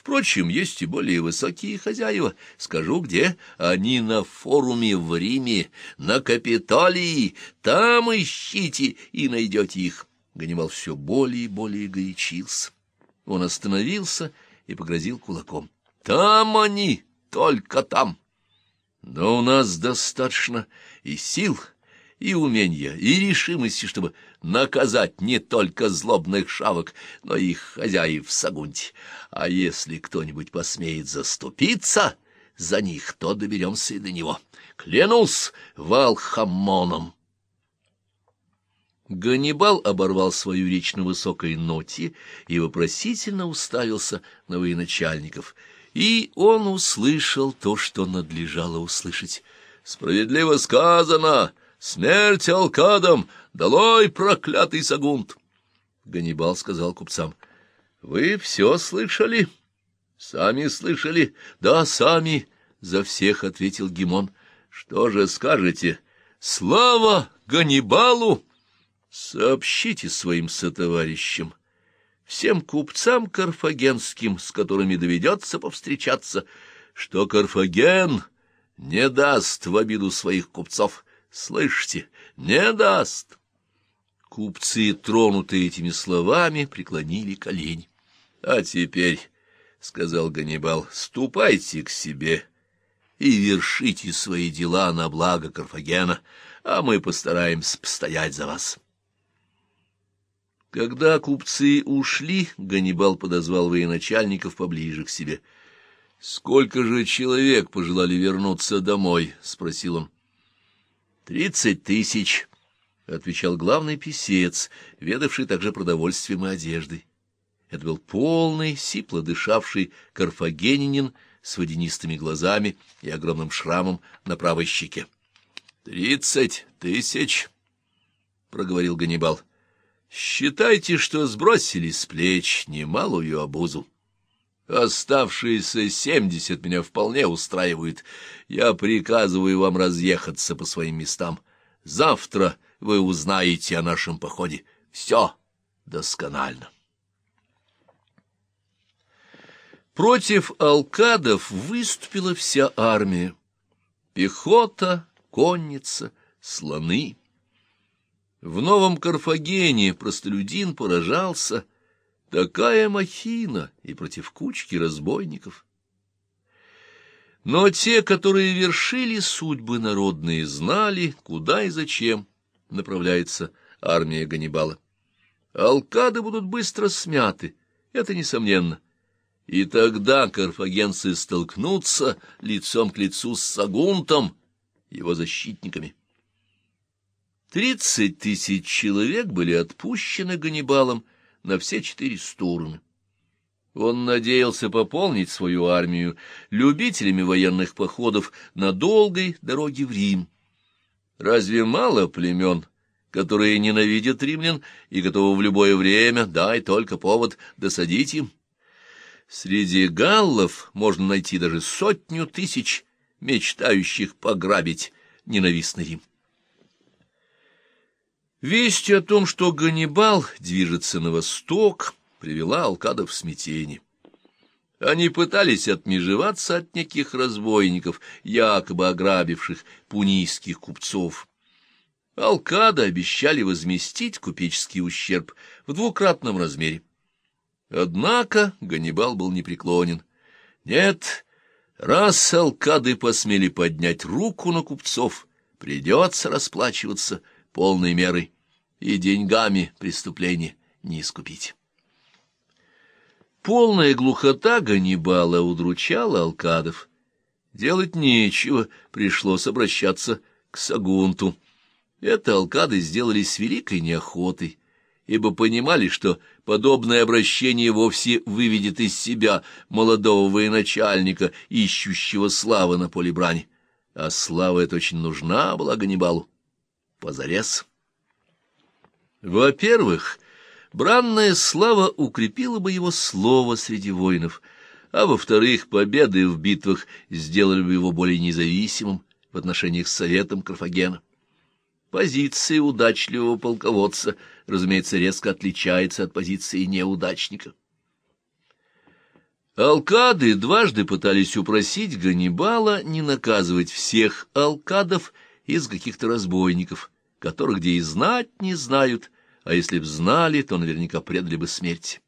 Впрочем, есть и более высокие хозяева. Скажу, где? Они на форуме в Риме, на Капитолии. Там ищите и найдете их. Ганнибал все более и более горячился. Он остановился и погрозил кулаком. Там они, только там. Но у нас достаточно и сил, и умения, и решимости, чтобы наказать не только злобных шавок, но и их хозяев в Сагунте. А если кто-нибудь посмеет заступиться за них, то доберемся и до него. Клянусь Валхамоном. Ганнибал оборвал свою речь на высокой ноте и вопросительно уставился на военачальников. И он услышал то, что надлежало услышать. «Справедливо сказано! Смерть алкадам! Долой, проклятый Сагунт!» Ганнибал сказал купцам. «Вы все слышали?» «Сами слышали?» «Да, сами!» — за всех ответил Гимон. «Что же скажете? Слава Ганнибалу!» «Сообщите своим сотоварищам, всем купцам карфагенским, с которыми доведется повстречаться, что Карфаген не даст в обиду своих купцов. Слышите, не даст!» Купцы, тронутые этими словами, преклонили колени. — А теперь, — сказал Ганнибал, — ступайте к себе и вершите свои дела на благо Карфагена, а мы постараемся постоять за вас. Когда купцы ушли, Ганнибал подозвал военачальников поближе к себе. — Сколько же человек пожелали вернуться домой? — спросил он. — Тридцать тысяч, — отвечал главный писец, ведавший также продовольствием и одеждой. Это был полный, сипло дышавший карфагенинин с водянистыми глазами и огромным шрамом на правой щеке. — Тридцать тысяч, — проговорил Ганнибал. — Считайте, что сбросили с плеч немалую обузу. Оставшиеся семьдесят меня вполне устраивают. Я приказываю вам разъехаться по своим местам. Завтра вы узнаете о нашем походе. Все досконально. Против алкадов выступила вся армия. Пехота, конница, слоны. В новом Карфагене простолюдин поражался. Такая махина и против кучки разбойников. Но те, которые вершили судьбы народные, знали, куда и зачем направляется армия Ганнибала. Алкады будут быстро смяты, это несомненно. И тогда карфагенцы столкнутся лицом к лицу с Сагунтом, его защитниками. Тридцать тысяч человек были отпущены Ганнибалом на все четыре стороны. Он надеялся пополнить свою армию любителями военных походов на долгой дороге в Рим. Разве мало племен, которые ненавидят римлян и готовы в любое время, дай только повод, досадить им? Среди галлов можно найти даже сотню тысяч, мечтающих пограбить ненавистный Рим. Весть о том, что Ганнибал движется на восток, привела Алкадов в смятение. Они пытались отмежеваться от неких разбойников, якобы ограбивших пунийских купцов. Алкада обещали возместить купеческий ущерб в двукратном размере. Однако Ганнибал был непреклонен. Нет, раз алкады посмели поднять руку на купцов, придется расплачиваться полной мерой, и деньгами преступления не искупить. Полная глухота Ганнибала удручала Алкадов. Делать нечего, пришлось обращаться к Сагунту. Это Алкады сделали с великой неохотой, ибо понимали, что подобное обращение вовсе выведет из себя молодого военачальника, ищущего славы на поле брани. А слава эта очень нужна была Ганнибалу. Позарез. Во-первых, бранная слава укрепила бы его слово среди воинов, а во-вторых, победы в битвах сделали бы его более независимым в отношениях с советом Карфагена. Позиция удачливого полководца, разумеется, резко отличается от позиции неудачника. Алкады дважды пытались упросить Ганнибала не наказывать всех алкадов из каких-то разбойников, которых где и знать не знают, а если б знали, то наверняка предали бы смерти.